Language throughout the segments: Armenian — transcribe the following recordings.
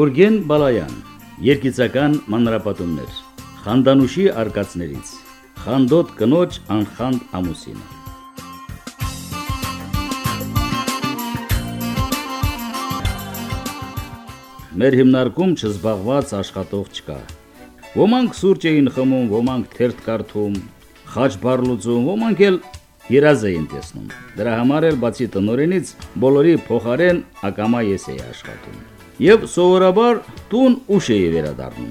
Գուրգեն Բալայան Երկիցական մանրապատումներ Խանդանուշի արկածներից Խանդոտ կնոջ անխանդ ամուսինը Մեր հիմնարկում չզբաղված աշխատող չկա։ Ոմանք սուրճ էին խմում, ոմանք թերթ կարդում, խաչ բար լուծում, ոմանք էլ երազ էին տեսնում։ Դրա համար էլ բացի տնորենից բոլորի փոխարեն ակամա ես էի աշխատում։ Եվ սովորաբար տուն ուշ էի վերադառնում։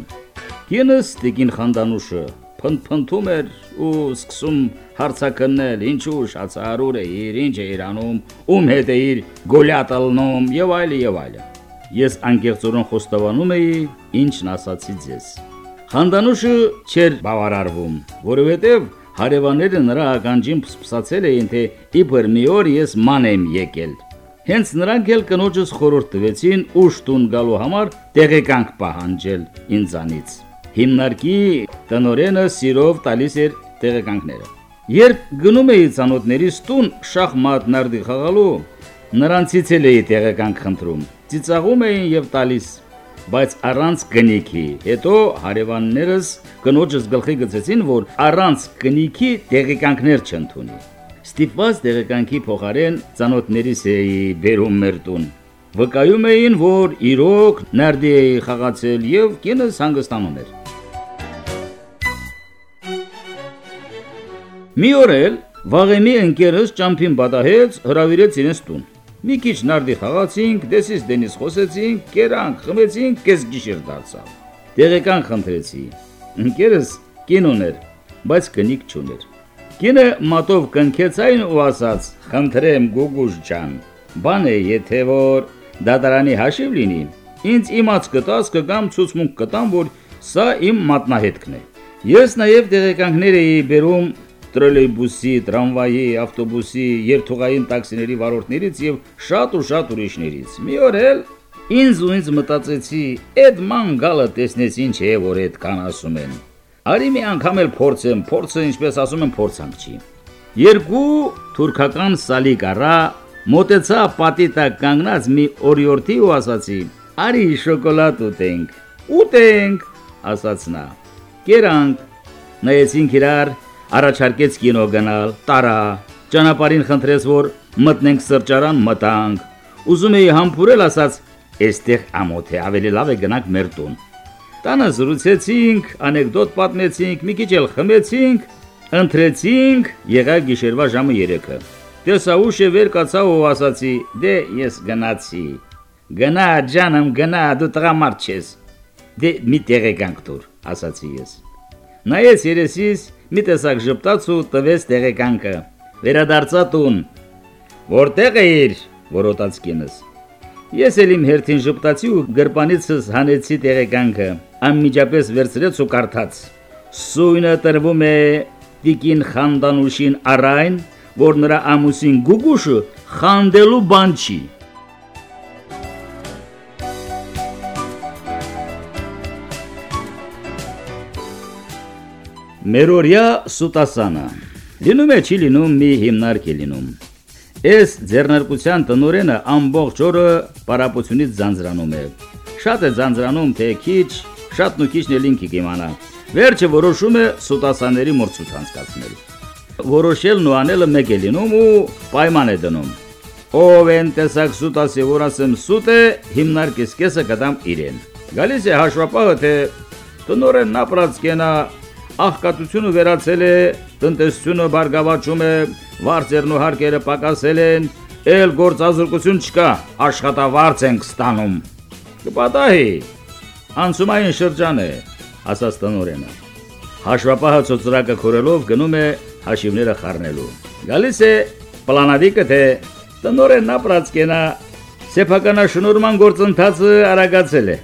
Կինս Տիկին Խանդանուշը փնփնթում էր ու սկսում հարցակննել, ինչու շացարուր է իր, ինչ է իրանում, ում հետ է իր գոլյատալնում եւ այլ եւ այլ։ Ես անկեղծորեն խոստովանում էի, ինչն ասացի ձեզ։ Խանդանուշը չէր բավարարվում, որովհետև հարևանները նրա ականջին փսփսացել էին, թե իբր մի օր ես ման եմ եկել։ Հենց նրանք էլ կնոջս խորհուրդ տվեցին ուշ տուն գալու համար տեղեկանք պահանջել ինձանից։ Հիմնարկի տնորենը սիրով տալիս էր տեղեկանքները։ Երբ գնում էի ցանոթներից տուն շախմատ նարդի խաղալու, նրանցից էլ էի տեղեկանք խնդրում։ Ծիծաղում էին եւ տալիս բայց առանց կնիքի։ Հետո հարևաններս կնոջս գլխի գցեցին, որ առանց կնիքի տեղեկանքներ չընդունի։ Ստիպված տեղեկանքի փոխարեն ցանոթներիս էի բերում մեր տուն։ Վկայում էին, որ իրոք նարդի էի խաղացել եւ կինս հանգստանում էր։ Մի օր էլ վաղեմի ընկերս ճամփին բադահեց հրավիրեց իրենց տուն։ Մի քիչ նարդի խաղացինք, դեսից դենից խոսեցինք, կերանք, խմեցինք, կես գիշեր դարձավ։ Տեղեկան խնդրեցի։ Ընկերս կին ուներ, բայց կնիկ չուներ։ Կինը մատով կնքեց այն ու ասաց. «Խնդրեմ Գուգուշ ջան, բան է, եթե որ դատարանի հաշիվ լինի, ինձ իմաց կտաս կգամ ցուցմունք կտամ, որ սա իմ մատնահետքն է»։ Ես նաև տեղեկանքներ էի բերում տրոլեյբուսի, տրամվայի, ավտոբուսի, երթուղային տաքսիների վարորդներից եւ շատ ու շատ ուրիշներից։ Մի օր էլ ինձ ու ինձ մտածեցի, այդ ման գալը տեսնես ինչ է, որ այդ կան ասում են։ Արի մի անգամ էլ փորձեմ, փորձը ինչպես ասում են, փորձանք չի։ Երկու թուրքական սալիկ առա, մոտեցա պատի տակ կանգնած մի օրիորտի ու ասացի. «Արի շոկոլադ ուտենք»։ «Ուտենք», ասաց նա։ Կերանք, նայեցինք իրար, առաջարկեց կինո գնալ, տարա, ճանապարհին խնդրեց, որ մտնենք սրճարան, մտանք։ Ուզում էի համբուրել, ասաց, «Էստեղ ամոթ է, ավելի լավ է գնանք մեր տուն»։ Տանը զրուցեցինք, անեկդոտ պատմեցինք, մի քիչ էլ խմեցինք, ընտրեցինք, եղա գիշերվա ժամը 3-ը։ Տեսա ուշ է վեր կացա ու ասացի. «Դե ես գնացի»։ Գնա, ջանım, գնա, դու տղամարդ ես։ Դե մի տեղեկանք դուր, ասացի ես։ Նայեց երեսիս, մի տեսակ ժպտաց ու տվեց տեղեկանքը։ Վերադարձա տուն։ Որտեղ էիր, որոտաց կինս։ Ես էլ իմ հերթին ժպտացի ու գրպանիցս հանեցի տեղեկանքը։ Անմիջապես վերցրեց ու կարդաց. Սույնը տրվում է Տիկին Խանդանուշին առայն, որ նրա ամուսին Գուգուշը խանդելու բան չի։ Մերորյա սուտասանը Լինում է չի լինում մի հիմնարկ է լինում։ Այս ձեռնարկության տնորենը ամբողջ օրը պարապությունից ձանձրանում է։ Շատ է ձանձրանում, թե քիչ, շատ ու քիչն էլ ինքը կիմանա։ Վերջը որոշում է սուտասաների մրցույթ անցկացնել։ Որոշելն ու անելը մեկ է լինում ու պայման է դնում։ Ով են տեսակ սուտասի, որ ասեմ սուտ է, հիմնարկես կեսը կդամ իրեն։ Գալիս է հաշվապահը, թե տնորենն ապրած կենա աղքատությունը վերացել է, տնտեսությունը բարգավաճում է, վարձերն ու հարկերը պակասել են, ել գործազրկություն չկա, աշխատավարձ ենք ստանում։ Կպատահի, անցումային շրջան է, ասաց տնորենը։ Հաշվապահը ծծրակը քորելով գնում է հաշիվները խառնելու։ Գալիս է պլանադիկը թե տնորենն ապրած կենա սեփականաշնորհման գործընթացը արագացել է։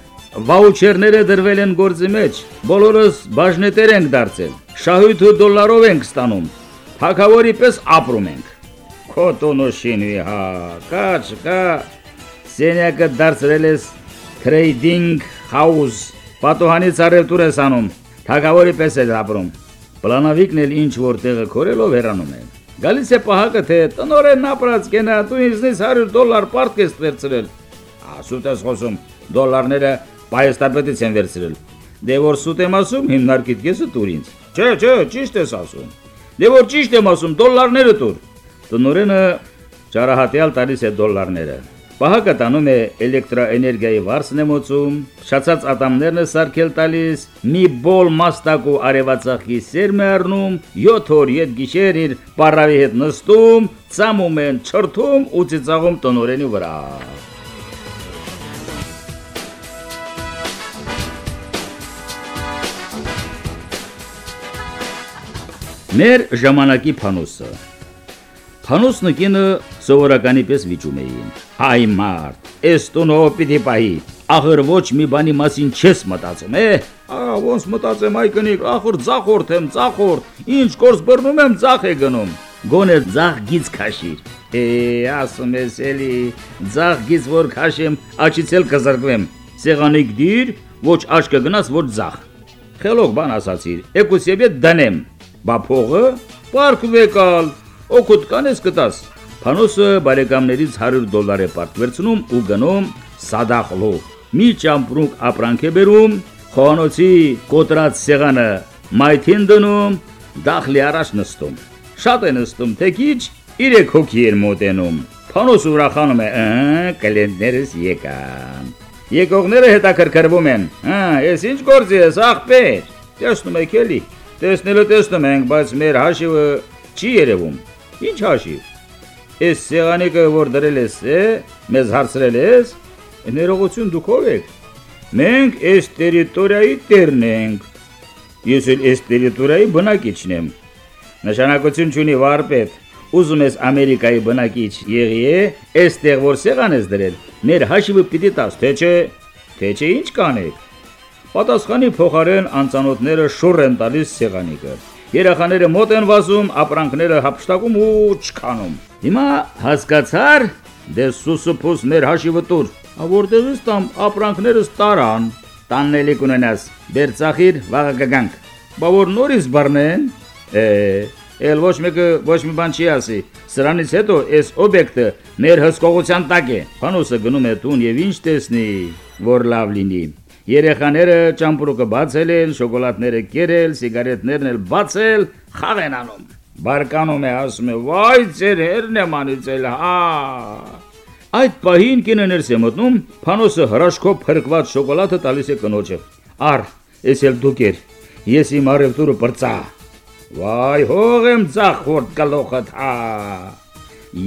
Վաուչերները դրվել են գործի մեջ, բոլորս բաժնետեր ենք դարձել, շահույթը դոլարով ենք ստանում, թակավորի պես ապրում ենք։ Քոտոնոշինի, հա, կաչ, կա, սենյակը դարձրել ես trading house, պատոհանից արևտուր ես անում, թակավորի պես ես ապրում։ Պլանավիկն էլ ինչ որտեղը քորելով հեռանում է։ Գալիս է պահակը թե տնորեն ապրած կենա, դու ինձնից 100 դոլար պարտք ես վերցրել։ Ասուտ ես խոսում, դոլարները պայստապետից են վերցրել։ Դե որ սուտ եմ ասում, հիմնարկիտ կեսը տուր ինձ։ Չէ, չէ, ճիշտ ես ասում։ Դե որ ճիշտ եմ ասում, դոլարները տուր։ Տնորենը ճարահատյալ տալիս է դոլարները։ Պահակը տանում է էլեկտրոէներգիայի վարձն է մոցում, շացած ատամներն է սարքել տալիս, մի բոլ մաստակ ու արևածախի սերմ է առնում, 7 օր ետ գիշեր իր պարավի հետ նստում, ծամում են, չրթում ու ծիծաղում տնորենի վրա։ Մեր ժամանակի փանոսը Փանոսն կինը սովորականի պես վիճում էին։ Այ մարդ, էս տունը պիտի պահի։ Ախր ոչ մի բանի մասին չես մտածում, է։ Ա ոնց մտածեմ այ կնիկ, ախր ծախորդ եմ, ծախորդ։ Ինչ կորս բռնում եմ, ծախ է գնում։ Գոնե ծախ գից քաշիր։ Է, ասում ես էլի, ծախ գից որ քաշեմ, աչից էլ կզրկվեմ։ Սեղանիկ դիր, ոչ աչքը գնաս, ոչ ծախ։ Խելոք բան ասացիր, եկուս եւե դնեմ։ Բա փողը, պարկ վեկալ, օգուտ կանես կտաս։ Փանոսը բարեկամներից 100 դոլար է պարտ վերցնում ու գնում սադախլու։ Մի ճամպրուկ ապրանք է բերում, խոհանոցի կոտրած սեղանը մայթին դնում, դախլի առաջ նստում։ Շատ է նստում, թե քիչ 3 հոգի են մոտենում։ Փանոս ուրախանում է, «Ահա, կլենտներս եկան»։ Եկողները հետաքրքրվում են։ «Հա, ես ինչ գործի ես, աղբեր»։ Տեսնում եք էլի։ Տեսնելը տեսնում ենք, բայց մեր հաշիվը չի երևում։ Ինչ հաշիվ։ Այս սեղանիկը որ դրել ես, է, մեզ հարցրել ես, ներողություն դուք ով եք։ Մենք այս տերիտորիայի տերն ենք։ Ես էլ այս տերիտորիայի բնակիչն եմ։ Նշանակություն չունի վարպետ։ Ուզում ես Ամերիկայի բնակիչ եղի է, այստեղ որ սեղան ես դրել, մեր հաշիվը պիտի տաս, թե չէ, թե չէ ինչ կանեք։ Պատասխանի փոխարեն անծանոթները շուռ են տալիս սեղանիկը։ Երախաները մոտ են վազում, ապրանքները հապշտակում ու չքանում։ Հիմա հասկացար, դե սուսուփուս մեր հաշիվը տուր։ Որտեղից տամ ապրանքներս տարան։ Տաննելի կունենաս։ Բեր ծախիր, վաղը կգանք։ Բա որ նորից բռնեն։ Է, ել ոչ մեկը ոչ մի բան չի ասի։ Սրանից հետո այս օբյեկտը մեր հսկողության տակ է։ Փանոսը գնում է տուն եւ ինչ տեսնի, որ լավ լինի։ Երեխաները ճամպրուկը բացել են, շոկոլադները կերել, սիգարետներն էլ բացել, խաղ են անում։ Բարկանում է ասում է. «Վայ, ձեր հերն եմ անիցել, հա»։ Այդ պահին կինը ներս է մտնում, փանոսը հրաշքով փրկված շոկոլադը տալիս է կնոջը։ Ար, ես էլ դուք էր։ Ես իմ արևտուրը բրծա։ Վայ, հող եմ ծախորդ գլոխդ, հա։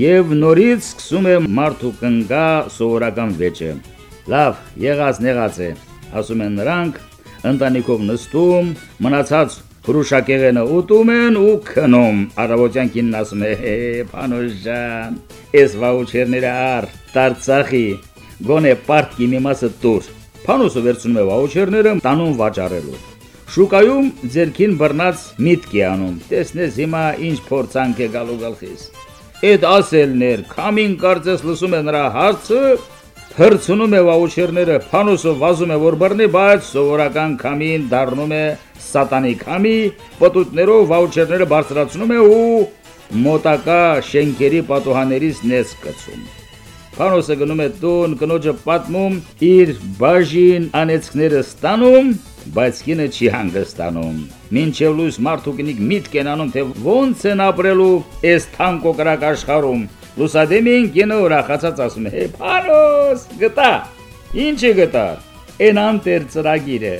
Եվ նորից սկսում է մարդու կնգա սովորական վեճը։ Լավ, եղած նեղած է ասում են նրանք, ընտանիքով նստում, մնացած Հրուշակեղենը ուտում են ու քնում։ Արավոտյան կինն ասում է. «Հե, պանոժան, ես վաուչերները ար, տարծախի, գոնե պարտքի մի մասը տուր»։ Փանոսը վերցնում է վաուչերները, տանում վաճառելու։ Շուկայում ձերքին բռնած միտք է անում։ Տեսնես հիմա ինչ փորձանք է գալու գլխիս։ Այդ ասելներ, քամին կարծես լսում է նրա հարցը, հրցնում է վաուչերները, փանոսը վազում է որ բռնի, բայց սովորական քամին դառնում է սատանի քամի, պտուտներով վաուչերները բարձրացնում է ու մոտակա շենքերի պատուհաներից ներս գցում։ Փանոսը գնում է տուն, կնոջը պատմում, իր բաժին անեցքները ստանում, բայց կինը չի հանգստանում։ Մինչև լույս մարդու կնիկ միտք են անում, թե ոնց են ապրելու այս թանկոկրակ աշխարհում Լուսադեմին կինը ուրախացած ասում է. «Փարոս, գտա»։ Ինչի գտա։ Էն անտեր ծրագիրը։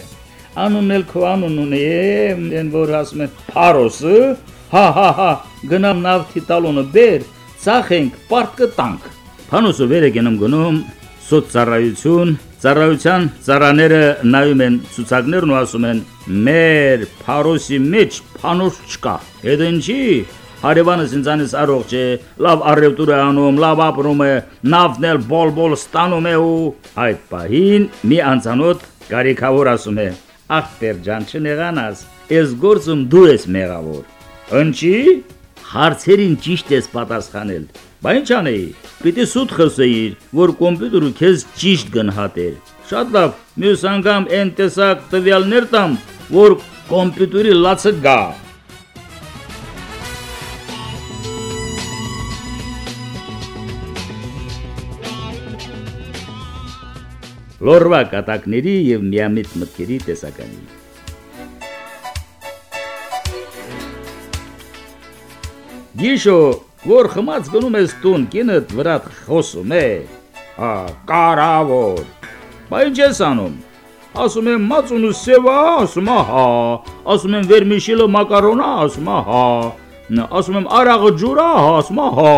Անունն էլ քո անունն է, են որ ասում են Փարոսը, հա հա հա, գնամ նավթի տալոնը բեր, ցախենք, պարտ կտանք։ Փանոսը վեր է գնում գնում, սոցցարայություն, ծառայության ծառաները նայում են ցուցակներն ու ասում են. «Մեր Փարոսի մեջ փանոս չկա»։ Այդ ինչի՞ Հարևանս ինձանից առողջ է, լավ առևտուր է անում, լավ ապրում է, նավն էլ բոլ-բոլ ստանում է ու այդ պահին մի անցանոթ կարիքավոր ասում է. «Ախտեր ջան, չնեղանաս, ես գործում դու ես մեղավոր»։ Ընչի հարցերին ճիշտ ես պատասխանել։ Բա ինչ անեի։ Պիտի սուտ խսեիր, որ կոմպյուտերը քեզ ճիշտ գնահատեր։ Շատ լավ, մյուս անգամ այն տեսակ տվյալներ տամ, որ կոմպյուտերի լացը գա։ լորվա կատակների եւ միամիտ մտքերի տեսականի։ Գիշո, որ խմած գնում ես տուն, կինդ վրատ խոսում է։ Հա, կարավոր։ Բայց ինչ ես անում։ Ասում եմ մածունու սևա, ասում հա, ասում եմ վերմիշիլը մակարոնա, ասում հա, ասում եմ արաղը ջուրա, ասում հա։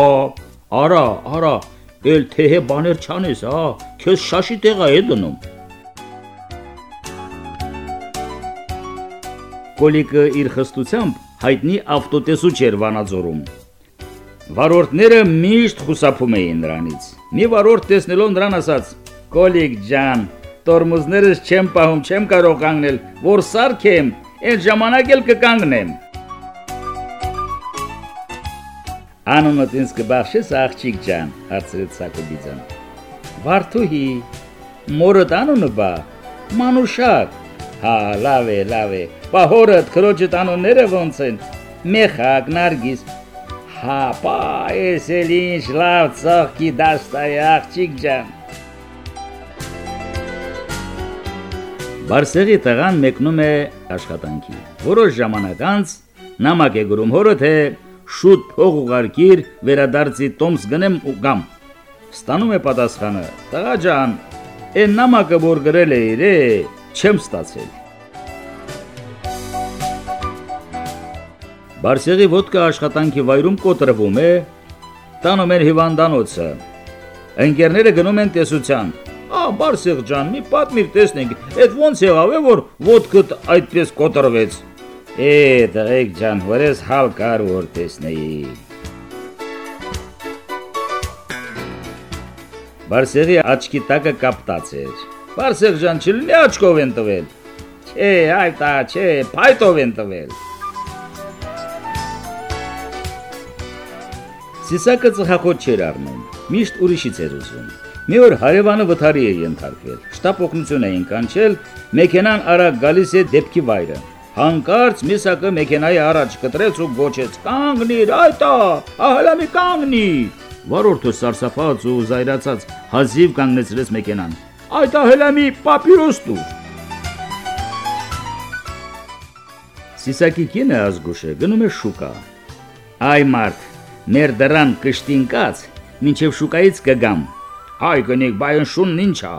Արա, արա, էլ թեհե բաներ չանես, հա, քեզ շաշի տեղա է դնում։ Կոլիկը իր խստությամբ հայտնի ավտոտեսուչ էր Վանաձորում։ Վարորդները միշտ խուսափում էին նրանից։ Մի վարորդ տեսնելով նրան ասաց. «Կոլիկ ջան, տորմուզներս չեմ պահում, չեմ կարող կանգնել, որ սարքեմ, այդ ժամանակ էլ կկանգնեմ»։ Անունդ ինձ կբախշես աղջիկ ջան, հարցրեց Սակոբիձան։ Վարդուհի, մորդ անունը բա, Մանուշակ։ Հա, լավ է, լավ է։ Բա հորդ քրոջդ անունները ոնց են։ Մեխակ, Նարգիս։ Հա, բա, ես էլ ինչ լավ ծաղկի դաստայ աղջիկ ջան։ Բարսեղի տղան մեկնում է աշխատանքի։ Որոշ ժամանակ անց նամակ է գրում հորը թե շուտ փող ուղարկիր վերադարձի տոմս գնեմ ու գամ։ Ստանում է պատասխանը. Տղա ջան, այն նամակը որ գրել էիր, չեմ ստացել։ Բարսեղի ոդկա աշխատանքի վայրում կոտրվում է, տանում են հիվանդանոցը։ Ընկերները գնում են տեսության։ Ա, Բարսեղ ջան, մի պատմիր տեսնենք, այդ ոնց եղավ է, որ ոդկդ այդպես կոտրվեց։ Է, դղեկ ջան, որես հալ կար որ տեսնեի։ Բարսեղի աչքի տակը կապտած էր։ Բարսեղ ջան, չլինի աչքով են տվել։ Չէ, այտա, չէ, փայտով են տվել։ Սիսակը ծխախոտ չէր առնում, միշտ ուրիշից էր ուզում։ Մի օր հարևանը վթարի է ենթարկվել։ Շտապ օգնություն էին կանչել, մեքենան արագ գալիս է դեպքի վայրը։ Հանկարծ Միսակը մեքենայի առաջ կտրեց ու գոչեց. «Կանգնիր, այտա, ահլա մի կանգնի»։ Վարորդը սարսափած ու զայրացած հազիվ կանգնեցրեց մեքենան։ «Այտա հելա մի պապիրոս տուր»։ Սիսակի կինը ազգուշը գնում է շուկա։ Այ մարդ, մեր դրան կշտինկած, մինչև շուկայից կգամ։ Հայ կնիկ բայն շունն ինչա։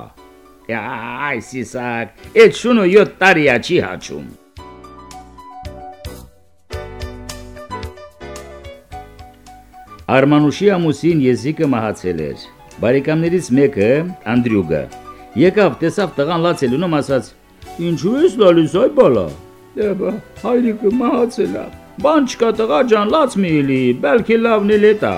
Այ սիսակ, այդ շունը 7 տարի է չի հաչում։ Արմանուշի ամուսին Եզիկը մահացել էր։ Բարեկամներից մեկը, Անդրյուգը, եկավ, տեսավ տղան լացելունում ասաց. «Ինչու ես լալիս այ բալա»։ Դե հայրիկը մահացել է։ Բան չկա տղա ջան, լաց մի լի, բəlkի լավն էլ է տա։